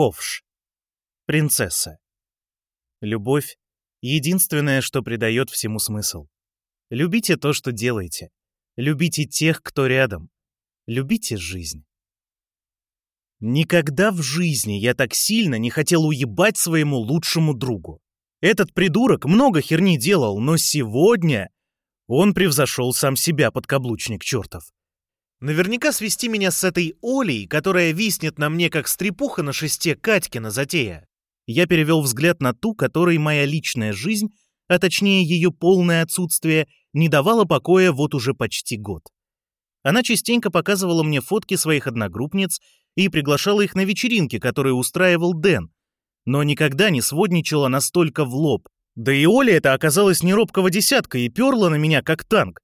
Ковш. Принцесса. Любовь — единственное, что придает всему смысл. Любите то, что делаете. Любите тех, кто рядом. Любите жизнь. Никогда в жизни я так сильно не хотел уебать своему лучшему другу. Этот придурок много херни делал, но сегодня он превзошел сам себя, подкаблучник чертов. Наверняка свести меня с этой Олей, которая виснет на мне, как стрепуха на шесте Катькина затея. Я перевел взгляд на ту, которой моя личная жизнь, а точнее ее полное отсутствие, не давала покоя вот уже почти год. Она частенько показывала мне фотки своих одногруппниц и приглашала их на вечеринки, которые устраивал Дэн, но никогда не сводничала настолько в лоб. Да и Оля это оказалась не робкого десятка и перла на меня как танк.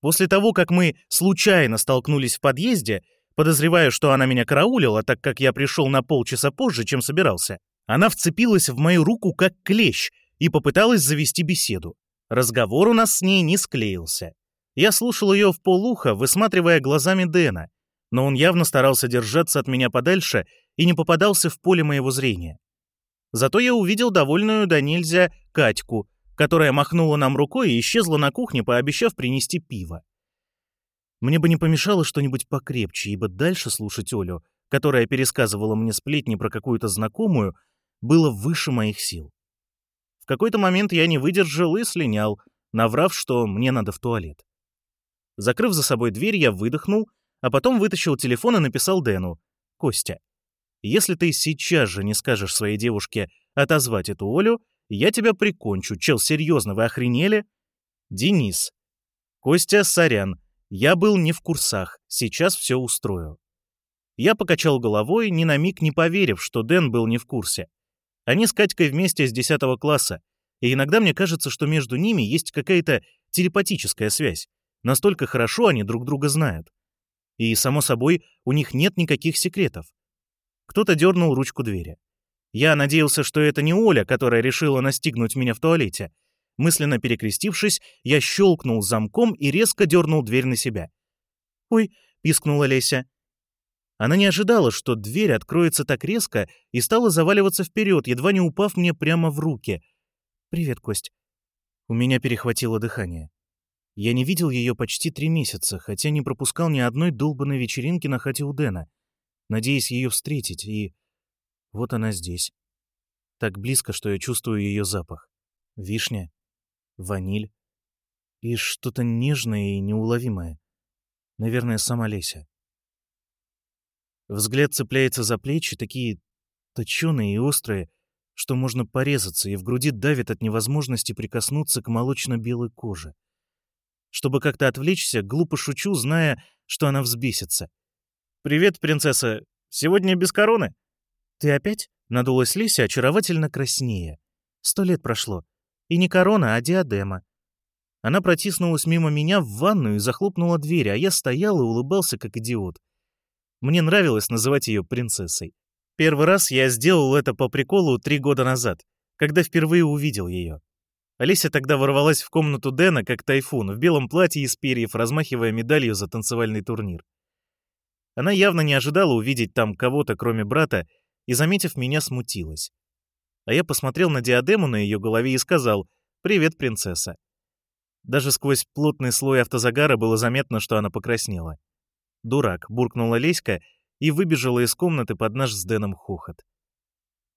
После того, как мы случайно столкнулись в подъезде, подозревая, что она меня караулила, так как я пришел на полчаса позже, чем собирался, она вцепилась в мою руку как клещ и попыталась завести беседу. Разговор у нас с ней не склеился. Я слушал ее в полуха, высматривая глазами Дэна, но он явно старался держаться от меня подальше и не попадался в поле моего зрения. Зато я увидел довольную до нельзя Катьку, которая махнула нам рукой и исчезла на кухне, пообещав принести пиво. Мне бы не помешало что-нибудь покрепче, ибо дальше слушать Олю, которая пересказывала мне сплетни про какую-то знакомую, было выше моих сил. В какой-то момент я не выдержал и слинял, наврав, что мне надо в туалет. Закрыв за собой дверь, я выдохнул, а потом вытащил телефон и написал Дэну. «Костя, если ты сейчас же не скажешь своей девушке отозвать эту Олю, я тебя прикончу. Чел, серьезно, вы охренели? Денис. Костя, сорян. Я был не в курсах. Сейчас все устрою. Я покачал головой, ни на миг не поверив, что Дэн был не в курсе. Они с Катькой вместе с 10 класса, и иногда мне кажется, что между ними есть какая-то телепатическая связь. Настолько хорошо они друг друга знают. И, само собой, у них нет никаких секретов. Кто-то дернул ручку двери. Я надеялся, что это не Оля, которая решила настигнуть меня в туалете. Мысленно перекрестившись, я щелкнул замком и резко дернул дверь на себя. «Ой!» — пискнула Леся. Она не ожидала, что дверь откроется так резко и стала заваливаться вперед, едва не упав мне прямо в руки. «Привет, Кость». У меня перехватило дыхание. Я не видел ее почти три месяца, хотя не пропускал ни одной долбанной вечеринки на хате у Дэна, надеясь ее встретить, и вот она здесь. Так близко, что я чувствую ее запах. Вишня, ваниль и что-то нежное и неуловимое. Наверное, сама Леся. Взгляд цепляется за плечи, такие точеные и острые, что можно порезаться, и в груди давит от невозможности прикоснуться к молочно-белой коже. Чтобы как-то отвлечься, глупо шучу, зная, что она взбесится. «Привет, принцесса. Сегодня без короны?» «Ты опять?» — надулась Леся очаровательно краснее. «Сто лет прошло. И не корона, а диадема». Она протиснулась мимо меня в ванную и захлопнула дверь, а я стоял и улыбался, как идиот. Мне нравилось называть ее принцессой. Первый раз я сделал это по приколу три года назад, когда впервые увидел ее. Олеся тогда ворвалась в комнату Дэна, как тайфун, в белом платье из перьев, размахивая медалью за танцевальный турнир. Она явно не ожидала увидеть там кого-то, кроме брата, и, заметив меня, смутилась. А я посмотрел на диадему на ее голове и сказал «Привет, принцесса». Даже сквозь плотный слой автозагара было заметно, что она покраснела. «Дурак», — буркнула Леська и выбежала из комнаты под наш с Дэном хохот.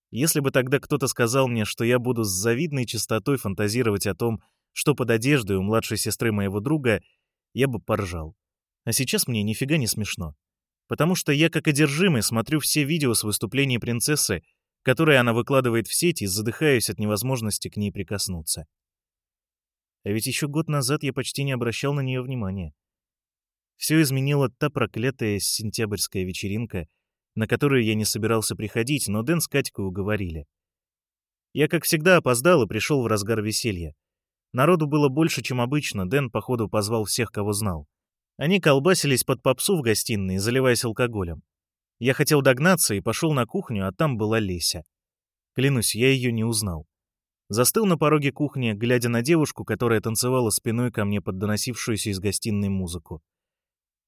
Если бы тогда кто-то сказал мне, что я буду с завидной чистотой фантазировать о том, что под одеждой у младшей сестры моего друга, я бы поржал. А сейчас мне нифига не смешно потому что я как одержимый смотрю все видео с выступлений принцессы, которые она выкладывает в сеть и задыхаюсь от невозможности к ней прикоснуться. А ведь еще год назад я почти не обращал на нее внимания. Все изменила та проклятая сентябрьская вечеринка, на которую я не собирался приходить, но Дэн с Катькой уговорили. Я, как всегда, опоздал и пришел в разгар веселья. Народу было больше, чем обычно, Дэн, походу, позвал всех, кого знал. Они колбасились под попсу в гостиной, заливаясь алкоголем. Я хотел догнаться и пошел на кухню, а там была Леся. Клянусь, я ее не узнал. Застыл на пороге кухни, глядя на девушку, которая танцевала спиной ко мне под доносившуюся из гостиной музыку.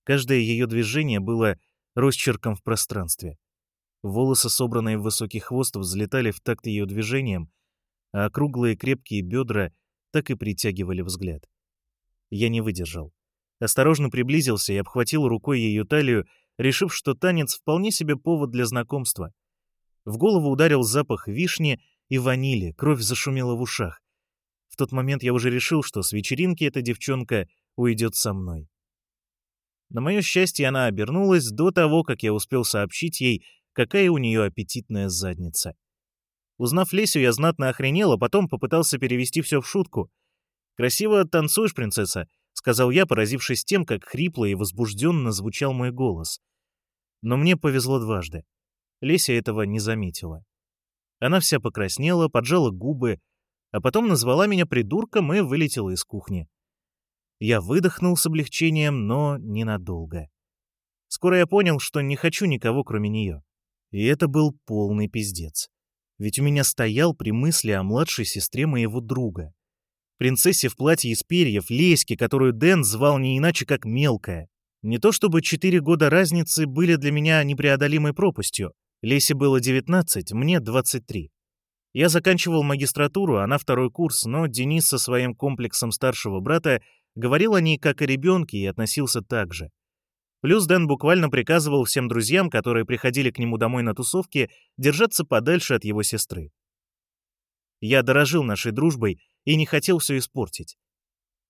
Каждое ее движение было росчерком в пространстве. Волосы, собранные в высокий хвост, взлетали в такт ее движением, а округлые крепкие бедра так и притягивали взгляд. Я не выдержал. Осторожно приблизился и обхватил рукой ее талию, решив, что танец вполне себе повод для знакомства. В голову ударил запах вишни и ванили, кровь зашумела в ушах. В тот момент я уже решил, что с вечеринки эта девчонка уйдет со мной. На мое счастье, она обернулась до того, как я успел сообщить ей, какая у нее аппетитная задница. Узнав Лесю, я знатно охренел, а потом попытался перевести все в шутку. «Красиво танцуешь, принцесса», — сказал я, поразившись тем, как хрипло и возбужденно звучал мой голос. Но мне повезло дважды. Леся этого не заметила. Она вся покраснела, поджала губы, а потом назвала меня придурком и вылетела из кухни. Я выдохнул с облегчением, но ненадолго. Скоро я понял, что не хочу никого, кроме нее. И это был полный пиздец. Ведь у меня стоял при мысли о младшей сестре моего друга. Принцессе в платье из перьев, Леське, которую Дэн звал не иначе, как мелкая. Не то чтобы четыре года разницы были для меня непреодолимой пропастью. Лесе было 19, мне 23. Я заканчивал магистратуру, она второй курс, но Денис со своим комплексом старшего брата говорил о ней как о ребенке и относился так же. Плюс Дэн буквально приказывал всем друзьям, которые приходили к нему домой на тусовки, держаться подальше от его сестры. Я дорожил нашей дружбой и не хотел все испортить.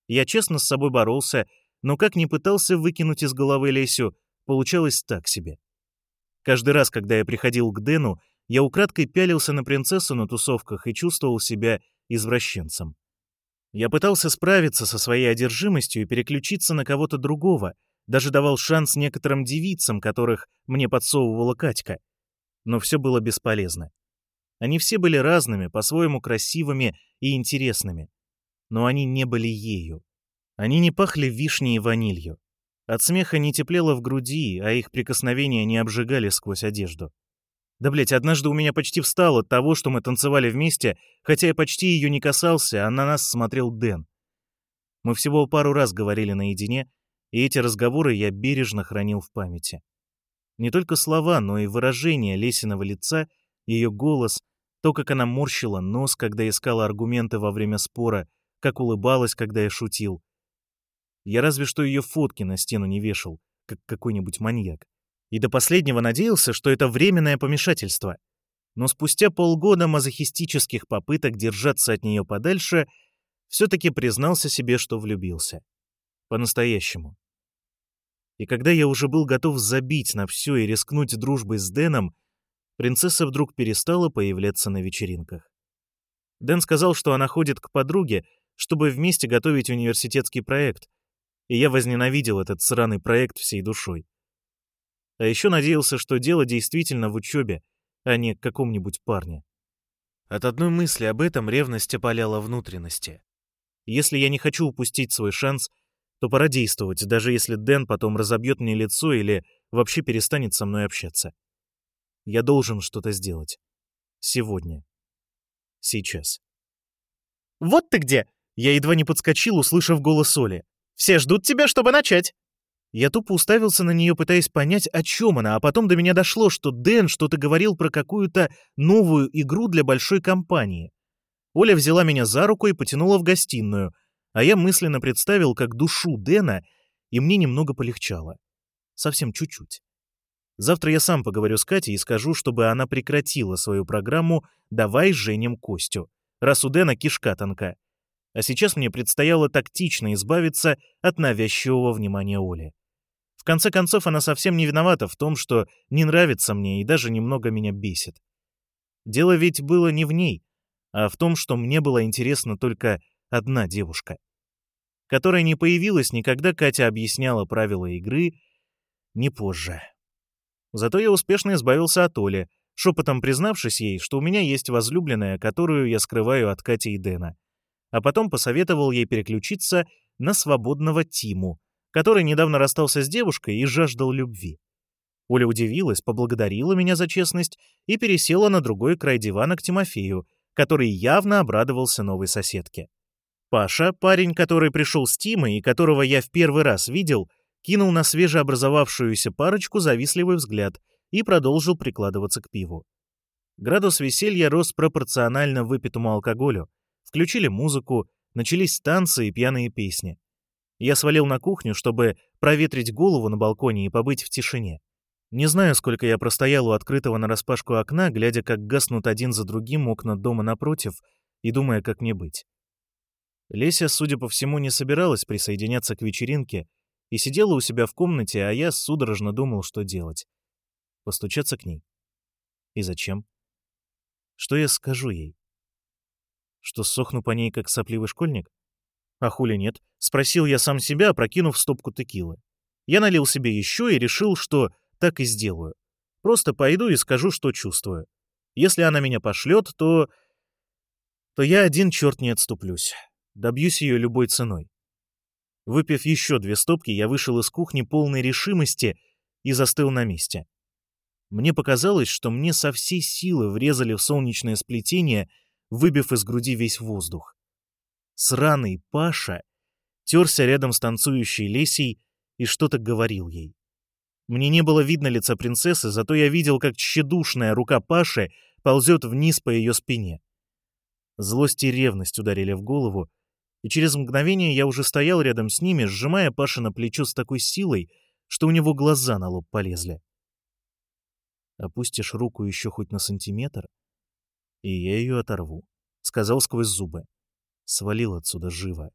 Я честно с собой боролся, но как ни пытался выкинуть из головы Лесю, получалось так себе. Каждый раз, когда я приходил к Дэну, я украдкой пялился на принцессу на тусовках и чувствовал себя извращенцем. Я пытался справиться со своей одержимостью и переключиться на кого-то другого, даже давал шанс некоторым девицам, которых мне подсовывала Катька. Но все было бесполезно. Они все были разными, по-своему красивыми и интересными. Но они не были ею. Они не пахли вишней и ванилью. От смеха не теплело в груди, а их прикосновения не обжигали сквозь одежду. Да, блять, однажды у меня почти встало от того, что мы танцевали вместе, хотя я почти ее не касался, а на нас смотрел Дэн. Мы всего пару раз говорили наедине, и эти разговоры я бережно хранил в памяти. Не только слова, но и выражение Лесиного лица, ее голос, то, как она морщила нос, когда искала аргументы во время спора, как улыбалась, когда я шутил. Я разве что ее фотки на стену не вешал, как какой-нибудь маньяк. И до последнего надеялся, что это временное помешательство. Но спустя полгода мазохистических попыток держаться от нее подальше, все-таки признался себе, что влюбился. По-настоящему. И когда я уже был готов забить на все и рискнуть дружбой с Дэном, принцесса вдруг перестала появляться на вечеринках. Дэн сказал, что она ходит к подруге, чтобы вместе готовить университетский проект, и я возненавидел этот сраный проект всей душой. А еще надеялся, что дело действительно в учебе, а не к какому-нибудь парне. От одной мысли об этом ревность опаляла внутренности. Если я не хочу упустить свой шанс — то пора действовать, даже если Дэн потом разобьет мне лицо или вообще перестанет со мной общаться. Я должен что-то сделать. Сегодня. Сейчас. «Вот ты где!» Я едва не подскочил, услышав голос Оли. «Все ждут тебя, чтобы начать!» Я тупо уставился на нее, пытаясь понять, о чем она, а потом до меня дошло, что Дэн что-то говорил про какую-то новую игру для большой компании. Оля взяла меня за руку и потянула в гостиную — а я мысленно представил, как душу Дэна, и мне немного полегчало. Совсем чуть-чуть. Завтра я сам поговорю с Катей и скажу, чтобы она прекратила свою программу «Давай женим Костю», раз у Дэна кишка тонка. А сейчас мне предстояло тактично избавиться от навязчивого внимания Оли. В конце концов, она совсем не виновата в том, что не нравится мне и даже немного меня бесит. Дело ведь было не в ней, а в том, что мне было интересно только одна девушка, которая не появилась никогда Катя объясняла правила игры, не позже. Зато я успешно избавился от Оли, шепотом признавшись ей, что у меня есть возлюбленная, которую я скрываю от Кати и Дэна. А потом посоветовал ей переключиться на свободного Тиму, который недавно расстался с девушкой и жаждал любви. Оля удивилась, поблагодарила меня за честность и пересела на другой край дивана к Тимофею, который явно обрадовался новой соседке. Паша, парень, который пришел с Тимой и которого я в первый раз видел, кинул на свежеобразовавшуюся парочку завистливый взгляд и продолжил прикладываться к пиву. Градус веселья рос пропорционально выпитому алкоголю. Включили музыку, начались танцы и пьяные песни. Я свалил на кухню, чтобы проветрить голову на балконе и побыть в тишине. Не знаю, сколько я простоял у открытого нараспашку окна, глядя, как гаснут один за другим окна дома напротив, и думая, как мне быть. Леся, судя по всему, не собиралась присоединяться к вечеринке и сидела у себя в комнате, а я судорожно думал, что делать. Постучаться к ней. И зачем? Что я скажу ей? Что сохну по ней, как сопливый школьник? А хули нет? Спросил я сам себя, прокинув стопку текилы. Я налил себе еще и решил, что так и сделаю. Просто пойду и скажу, что чувствую. Если она меня пошлет, то... то я один черт не отступлюсь. Добьюсь ее любой ценой. Выпив еще две стопки, я вышел из кухни полной решимости и застыл на месте. Мне показалось, что мне со всей силы врезали в солнечное сплетение, выбив из груди весь воздух. Сраный Паша терся рядом с танцующей Лесей и что-то говорил ей. Мне не было видно лица принцессы, зато я видел, как тщедушная рука Паши ползет вниз по ее спине. Злость и ревность ударили в голову, и через мгновение я уже стоял рядом с ними, сжимая Паша на плечо с такой силой, что у него глаза на лоб полезли. Опустишь руку еще хоть на сантиметр, и я ее оторву, — сказал сквозь зубы. Свалил отсюда живо.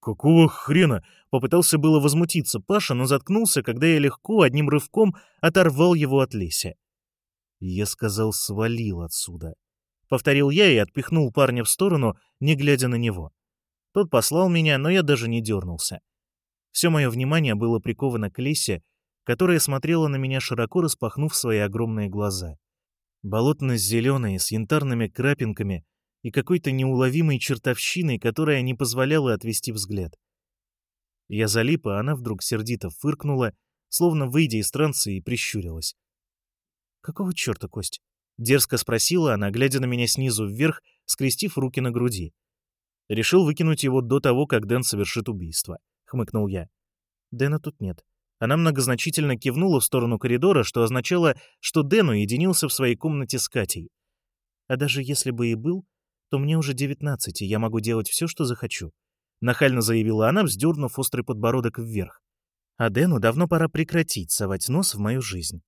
«Какого хрена?» — попытался было возмутиться Паша, но заткнулся, когда я легко, одним рывком, оторвал его от Леся. Я сказал, свалил отсюда. Повторил я и отпихнул парня в сторону, не глядя на него. Тот послал меня, но я даже не дернулся. Все мое внимание было приковано к Лесе, которая смотрела на меня широко распахнув свои огромные глаза. Болотно-зеленые, с янтарными крапинками и какой-то неуловимой чертовщиной, которая не позволяла отвести взгляд. Я залип, а она вдруг сердито фыркнула, словно выйдя из транса и прищурилась. «Какого черта, Кость?» — дерзко спросила она, глядя на меня снизу вверх, скрестив руки на груди. «Решил выкинуть его до того, как Дэн совершит убийство», — хмыкнул я. «Дэна тут нет. Она многозначительно кивнула в сторону коридора, что означало, что Дэн уединился в своей комнате с Катей. А даже если бы и был, то мне уже девятнадцать, и я могу делать все, что захочу. Нахально заявила она, вздернув острый подбородок вверх. А Дэну давно пора прекратить совать нос в мою жизнь.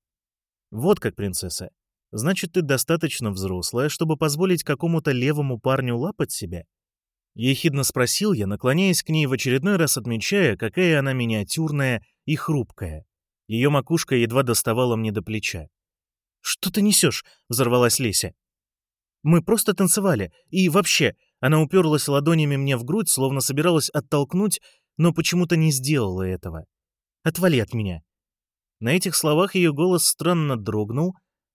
Вот как, принцесса. Значит, ты достаточно взрослая, чтобы позволить какому-то левому парню лапать себя? Ехидно спросил я, наклоняясь к ней в очередной раз отмечая, какая она миниатюрная и хрупкая. Ее макушка едва доставала мне до плеча. «Что ты несешь?» — взорвалась Леся. «Мы просто танцевали. И вообще...» Она уперлась ладонями мне в грудь, словно собиралась оттолкнуть, но почему-то не сделала этого. «Отвали от меня». На этих словах ее голос странно дрогнул,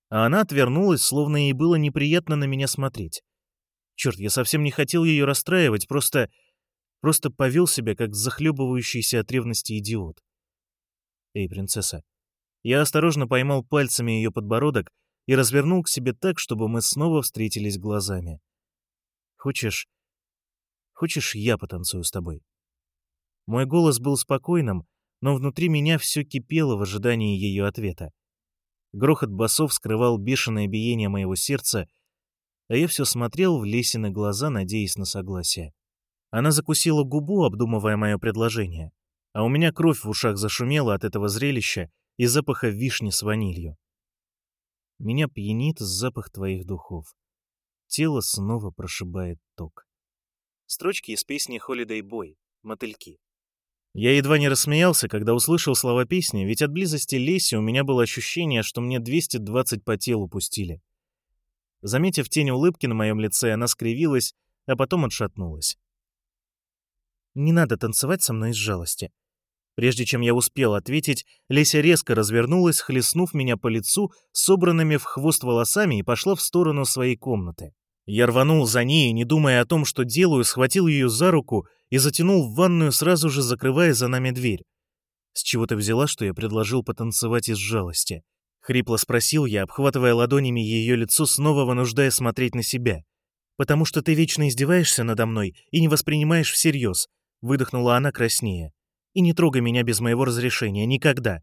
а она отвернулась, словно ей было неприятно на меня смотреть. Черт, я совсем не хотел ее расстраивать, просто... просто повел себя, как захлебывающийся от ревности идиот. «Эй, принцесса». Я осторожно поймал пальцами ее подбородок и развернул к себе так, чтобы мы снова встретились глазами. «Хочешь... хочешь, я потанцую с тобой?» Мой голос был спокойным, но внутри меня все кипело в ожидании ее ответа. Грохот басов скрывал бешеное биение моего сердца, а я все смотрел в Лесины глаза, надеясь на согласие. Она закусила губу, обдумывая мое предложение а у меня кровь в ушах зашумела от этого зрелища и запаха вишни с ванилью. Меня пьянит запах твоих духов. Тело снова прошибает ток. Строчки из песни «Holiday Boy» «Мотыльки». Я едва не рассмеялся, когда услышал слова песни, ведь от близости Леси у меня было ощущение, что мне 220 по телу пустили. Заметив тень улыбки на моем лице, она скривилась, а потом отшатнулась. «Не надо танцевать со мной из жалости. Прежде чем я успел ответить, Леся резко развернулась, хлестнув меня по лицу собранными в хвост волосами и пошла в сторону своей комнаты. Я рванул за ней, не думая о том, что делаю, схватил ее за руку и затянул в ванную, сразу же закрывая за нами дверь. «С чего ты взяла, что я предложил потанцевать из жалости?» Хрипло спросил я, обхватывая ладонями ее лицо, снова вынуждая смотреть на себя. «Потому что ты вечно издеваешься надо мной и не воспринимаешь всерьез», — выдохнула она краснее. И не трогай меня без моего разрешения. Никогда.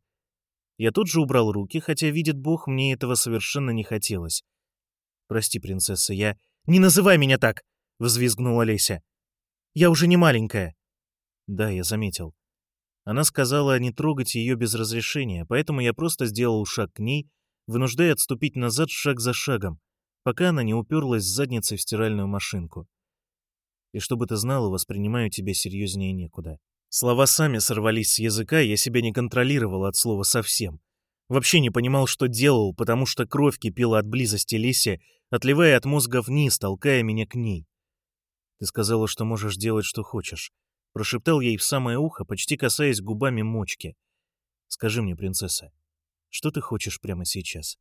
Я тут же убрал руки, хотя, видит Бог, мне этого совершенно не хотелось. «Прости, принцесса, я...» «Не называй меня так!» — взвизгнула Леся. «Я уже не маленькая». «Да, я заметил». Она сказала не трогать ее без разрешения, поэтому я просто сделал шаг к ней, вынуждая отступить назад шаг за шагом, пока она не уперлась задницей в стиральную машинку. И чтобы ты знала, воспринимаю тебя серьезнее некуда. Слова сами сорвались с языка, я себя не контролировал от слова совсем. Вообще не понимал, что делал, потому что кровь кипела от близости Леси, отливая от мозга вниз, толкая меня к ней. Ты сказала, что можешь делать, что хочешь. Прошептал ей в самое ухо, почти касаясь губами мочки. Скажи мне, принцесса, что ты хочешь прямо сейчас?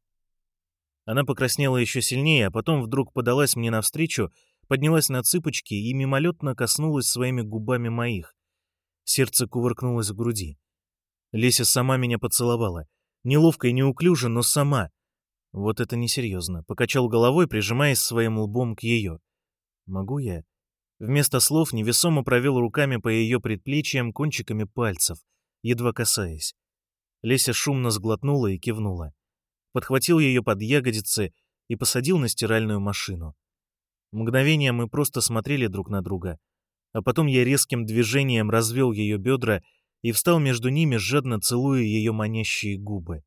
Она покраснела еще сильнее, а потом вдруг подалась мне навстречу, поднялась на цыпочки и мимолетно коснулась своими губами моих, Сердце кувыркнулось в груди. Леся сама меня поцеловала. Неловко и неуклюже, но сама. Вот это несерьезно. Покачал головой, прижимаясь своим лбом к ее. Могу я? Вместо слов невесомо провел руками по ее предплечьям кончиками пальцев, едва касаясь. Леся шумно сглотнула и кивнула. Подхватил ее под ягодицы и посадил на стиральную машину. Мгновение мы просто смотрели друг на друга, а потом я резким движением развел ее бедра и встал между ними, жадно целуя ее манящие губы.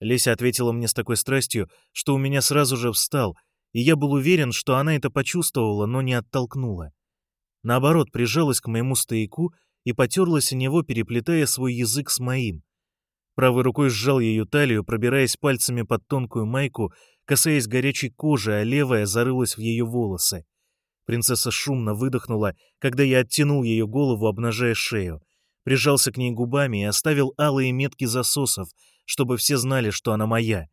Леся ответила мне с такой страстью, что у меня сразу же встал, и я был уверен, что она это почувствовала, но не оттолкнула. Наоборот, прижалась к моему стояку и потерлась о него, переплетая свой язык с моим. Правой рукой сжал ее талию, пробираясь пальцами под тонкую майку, касаясь горячей кожи, а левая зарылась в ее волосы. Принцесса шумно выдохнула, когда я оттянул ее голову, обнажая шею. Прижался к ней губами и оставил алые метки засосов, чтобы все знали, что она моя.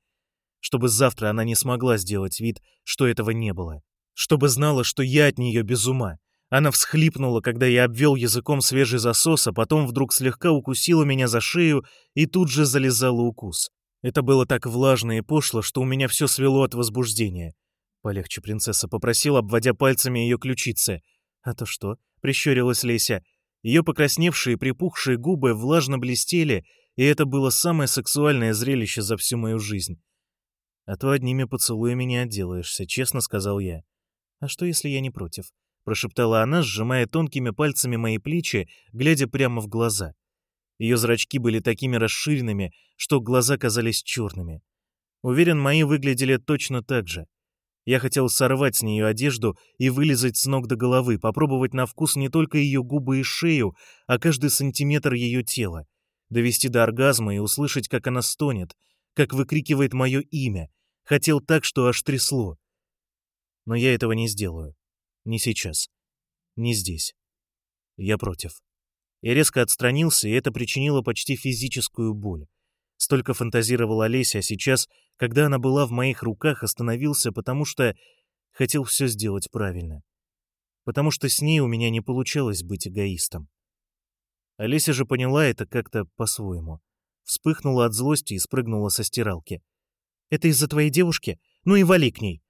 Чтобы завтра она не смогла сделать вид, что этого не было. Чтобы знала, что я от нее без ума. Она всхлипнула, когда я обвел языком свежий засос, а потом вдруг слегка укусила меня за шею и тут же залезала укус. Это было так влажно и пошло, что у меня все свело от возбуждения. Полегче принцесса попросила, обводя пальцами ее ключицы. «А то что?» — прищурилась Леся. Ее покрасневшие припухшие губы влажно блестели, и это было самое сексуальное зрелище за всю мою жизнь. «А то одними поцелуями не отделаешься», — честно сказал я. «А что, если я не против?» — прошептала она, сжимая тонкими пальцами мои плечи, глядя прямо в глаза. Ее зрачки были такими расширенными, что глаза казались черными. Уверен, мои выглядели точно так же. Я хотел сорвать с нее одежду и вылезать с ног до головы, попробовать на вкус не только ее губы и шею, а каждый сантиметр ее тела, довести до оргазма и услышать, как она стонет, как выкрикивает мое имя. Хотел так, что аж трясло. Но я этого не сделаю. Не сейчас. Не здесь. Я против. Я резко отстранился, и это причинило почти физическую боль. Столько фантазировала Олеся, а сейчас, когда она была в моих руках, остановился, потому что хотел все сделать правильно. Потому что с ней у меня не получалось быть эгоистом. Олеся же поняла это как-то по-своему. Вспыхнула от злости и спрыгнула со стиралки. «Это из-за твоей девушки? Ну и вали к ней!»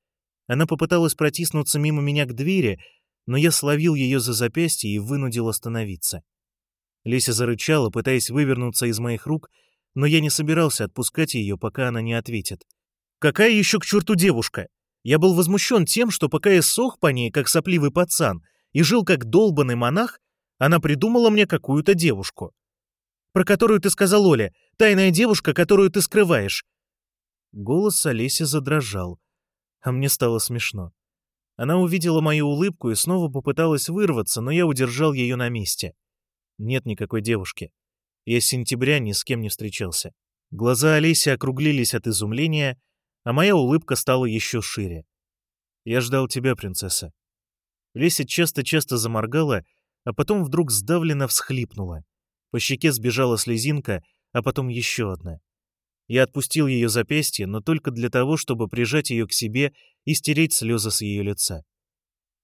Она попыталась протиснуться мимо меня к двери, но я словил ее за запястье и вынудил остановиться. Леся зарычала, пытаясь вывернуться из моих рук, но я не собирался отпускать ее, пока она не ответит. «Какая еще к черту девушка?» Я был возмущен тем, что пока я сох по ней, как сопливый пацан, и жил как долбанный монах, она придумала мне какую-то девушку. Про которую ты сказал, Оля, тайная девушка, которую ты скрываешь. Голос Олеси задрожал, а мне стало смешно. Она увидела мою улыбку и снова попыталась вырваться, но я удержал ее на месте. Нет никакой девушки. Я с сентября ни с кем не встречался. Глаза Олеси округлились от изумления, а моя улыбка стала еще шире. «Я ждал тебя, принцесса». Леся часто-часто заморгала, а потом вдруг сдавленно всхлипнула. По щеке сбежала слезинка, а потом еще одна. Я отпустил ее запястье, но только для того, чтобы прижать ее к себе и стереть слезы с ее лица.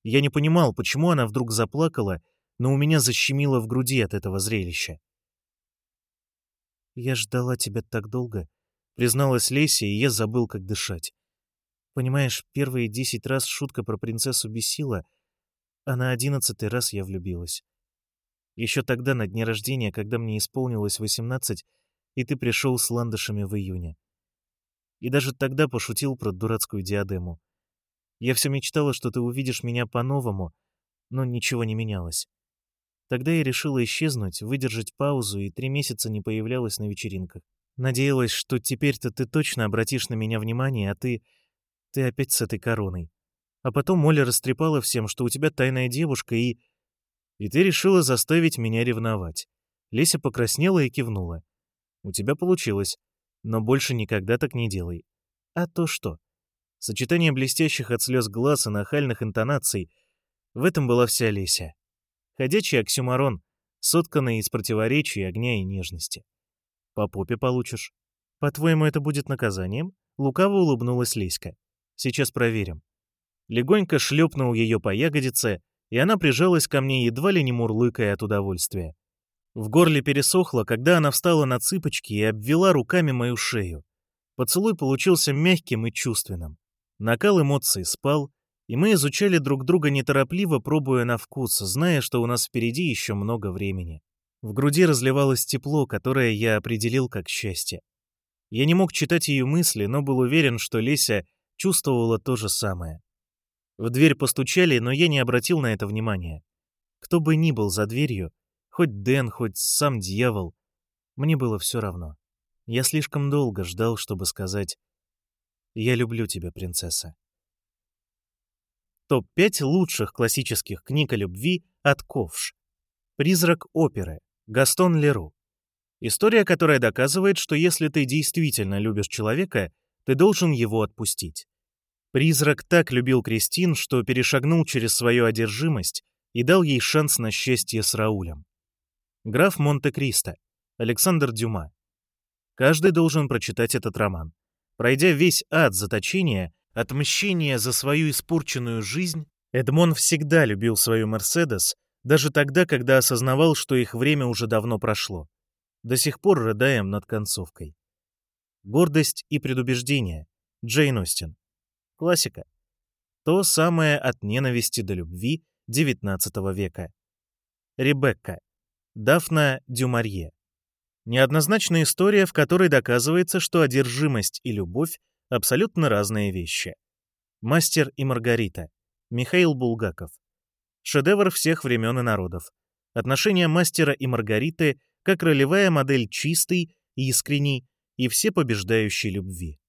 Я не понимал, почему она вдруг заплакала, но у меня защемило в груди от этого зрелища. «Я ждала тебя так долго», — призналась Леся, и я забыл, как дышать. Понимаешь, первые десять раз шутка про принцессу бесила, а на одиннадцатый раз я влюбилась. Еще тогда, на дне рождения, когда мне исполнилось восемнадцать, и ты пришел с ландышами в июне. И даже тогда пошутил про дурацкую диадему. Я все мечтала, что ты увидишь меня по-новому, но ничего не менялось. Тогда я решила исчезнуть, выдержать паузу и три месяца не появлялась на вечеринках. Надеялась, что теперь-то ты точно обратишь на меня внимание, а ты... ты опять с этой короной. А потом Оля растрепала всем, что у тебя тайная девушка, и... И ты решила заставить меня ревновать. Леся покраснела и кивнула. У тебя получилось, но больше никогда так не делай. А то что? Сочетание блестящих от слез глаз и нахальных интонаций — в этом была вся Леся. Ходячий оксюмарон, сотканный из противоречий, огня и нежности. По попе получишь. По-твоему, это будет наказанием? Лукаво улыбнулась Леська. Сейчас проверим. Легонько шлепнул ее по ягодице, и она прижалась ко мне, едва ли не мурлыкая от удовольствия. В горле пересохло, когда она встала на цыпочки и обвела руками мою шею. Поцелуй получился мягким и чувственным. Накал эмоций спал, и мы изучали друг друга неторопливо, пробуя на вкус, зная, что у нас впереди еще много времени. В груди разливалось тепло, которое я определил как счастье. Я не мог читать ее мысли, но был уверен, что Леся чувствовала то же самое. В дверь постучали, но я не обратил на это внимания. Кто бы ни был за дверью, хоть Дэн, хоть сам дьявол, мне было все равно. Я слишком долго ждал, чтобы сказать «Я люблю тебя, принцесса». Топ-5 лучших классических книг о любви от Ковш. «Призрак оперы», Гастон Леру. История, которая доказывает, что если ты действительно любишь человека, ты должен его отпустить. Призрак так любил Кристин, что перешагнул через свою одержимость и дал ей шанс на счастье с Раулем. Граф Монте-Кристо. Александр Дюма. Каждый должен прочитать этот роман. Пройдя весь ад заточения, отмщения за свою испорченную жизнь, Эдмон всегда любил свою Мерседес даже тогда, когда осознавал, что их время уже давно прошло. До сих пор рыдаем над концовкой. Гордость и предубеждение. Джейн Остин. Классика. То самое от ненависти до любви XIX века. Ребекка. Дафна Дюмарье. Неоднозначная история, в которой доказывается, что одержимость и любовь — абсолютно разные вещи. Мастер и Маргарита. Михаил Булгаков. Шедевр всех времен и народов. Отношения мастера и Маргариты как ролевая модель чистой, искренней и всепобеждающей любви.